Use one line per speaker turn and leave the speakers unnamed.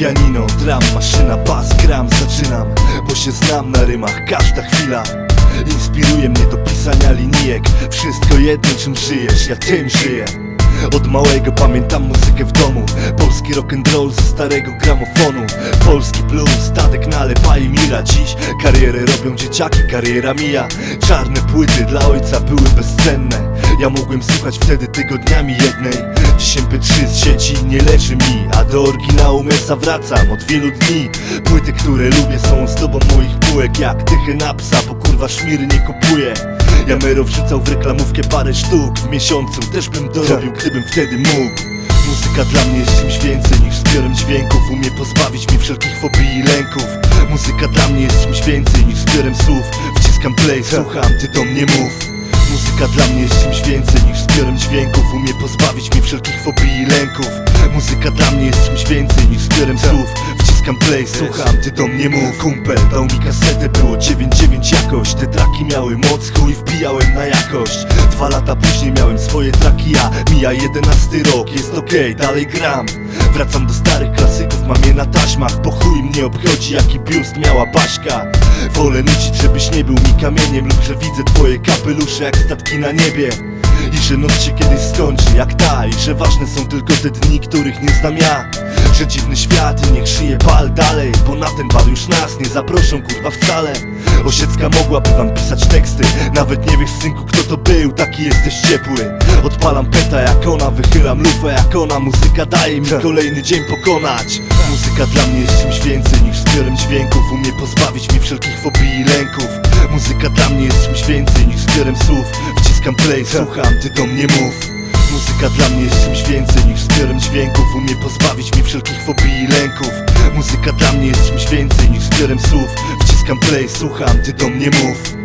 pianino, dram, maszyna, bas, gram, zaczynam Bo się znam na rymach, każda chwila. Inspiruje mnie do pisania linijek Wszystko jedno czym żyjesz, ja tym żyję od małego pamiętam muzykę w domu. Polski rock'n'roll ze starego gramofonu. Polski blues, Tadek nalepa i Mira. Dziś karierę robią dzieciaki, kariera mija. Czarne płyty dla ojca były bezcenne. Ja mogłem słuchać wtedy tygodniami jednej. Dziś MP3 z sieci nie leży mi A do oryginału Mesa wracam. Od wielu dni Płyty, które lubię są z tobą moich półek. Jak tychy na psa, bo kurwa szmiry nie kupuję ja Mero wrzucał w reklamówkę parę sztuk. W miesiącu Też bym dorobił, gdybym wtedy mógł. Muzyka dla mnie jest czymś więcej niż zbiorem dźwięków. Umie pozbawić mnie wszelkich fobii i lęków. Muzyka dla mnie jest czymś więcej niż zbiorem słów. Wciskam play, słucham, ty do mnie mów. Muzyka dla mnie jest czymś więcej niż zbiorem dźwięków. Umie pozbawić mnie wszelkich fobii i lęków. Muzyka dla mnie jest czymś więcej niż zbiorem słów Wciskam play, słucham, ty do mnie mów. Kumpel dał mi kasetę, było 9-9 jakoś Te traki miały moc, chuj wbijałem na jakość. Dwa lata później miałem swoje traki, ja Mija 11 rok, jest okej, dalej gram. Wracam do starych klasyków, mam je na taśmach Po chuj mnie obchodzi, jaki biust miała Baśka. Wolę nucić, żebyś nie był mi kamieniem Lub że widzę twoje kapelusze jak statki na niebie. I że noc się kiedyś skończy jak ta I że ważne są tylko te dni, których nie znam ja Dziwny świat i niech żyje pal dalej Bo na ten bal już nas nie zaproszą kurwa wcale. Osiecka mogłaby wam pisać teksty Nawet nie wiesz synku kto to był, taki jesteś ciepły. Odpalam peta jak ona, wychylam lufę jak ona Muzyka daje mi kolejny dzień pokonać. Muzyka dla mnie jest czymś więcej niż zbiorem dźwięków Umie pozbawić mnie wszelkich fobii i lęków. Muzyka dla mnie jest czymś więcej niż zbiorem słów. Wciskam play, słucham, ty do mnie mów Muzyka dla mnie jest czymś więcej niż zbiorem dźwięków. Umie pozbawić mnie wszelkich fobii i lęków. Muzyka dla mnie jest czymś więcej niż zbiorem słów. Wciskam play, słucham, ty do mnie mów